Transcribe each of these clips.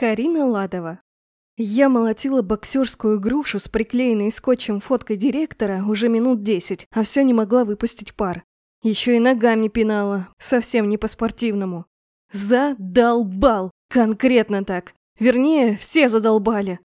Карина Ладова. Я молотила боксерскую грушу с приклеенной скотчем фоткой директора уже минут десять, а все не могла выпустить пар. Еще и ногами пинала, совсем не по-спортивному. Задолбал! Конкретно так. Вернее, все задолбали.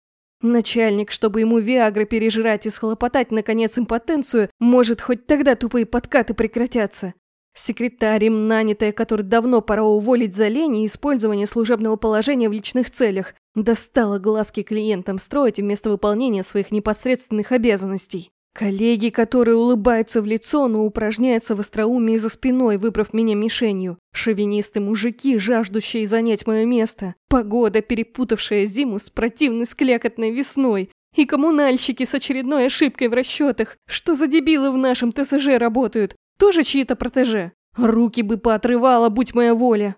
Начальник, чтобы ему Виагры пережрать и схлопотать, наконец, импотенцию, может, хоть тогда тупые подкаты прекратятся. Секретарь им нанятая, который давно пора уволить за лень и использование служебного положения в личных целях, достала глазки клиентам строить вместо выполнения своих непосредственных обязанностей. Коллеги, которые улыбаются в лицо, но упражняются в остроумии за спиной, выбрав меня мишенью. Шовинисты-мужики, жаждущие занять мое место. Погода, перепутавшая зиму с противной склякотной весной. И коммунальщики с очередной ошибкой в расчетах. Что за дебилы в нашем ТСЖ работают? Тоже чьи-то протеже? Руки бы поотрывала, будь моя воля.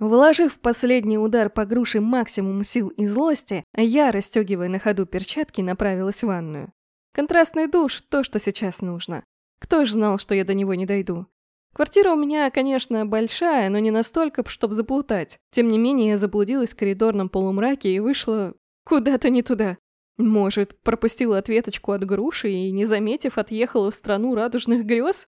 Вложив последний удар по груше максимум сил и злости, я, расстегивая на ходу перчатки, направилась в ванную. Контрастный душ – то, что сейчас нужно. Кто ж знал, что я до него не дойду? Квартира у меня, конечно, большая, но не настолько, чтобы заплутать. Тем не менее, я заблудилась в коридорном полумраке и вышла куда-то не туда. Может, пропустила ответочку от груши и, не заметив, отъехала в страну радужных грез?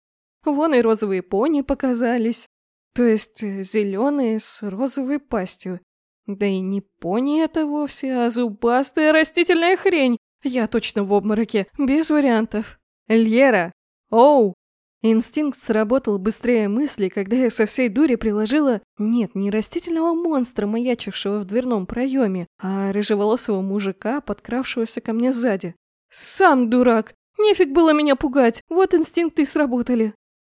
Вон и розовые пони показались. То есть э, зеленые с розовой пастью. Да и не пони это вовсе, а зубастая растительная хрень. Я точно в обмороке, без вариантов. Льера! Оу! Инстинкт сработал быстрее мысли, когда я со всей дури приложила, нет, не растительного монстра, маячившего в дверном проеме, а рыжеволосого мужика, подкравшегося ко мне сзади. Сам дурак! Нефиг было меня пугать, вот инстинкты и сработали.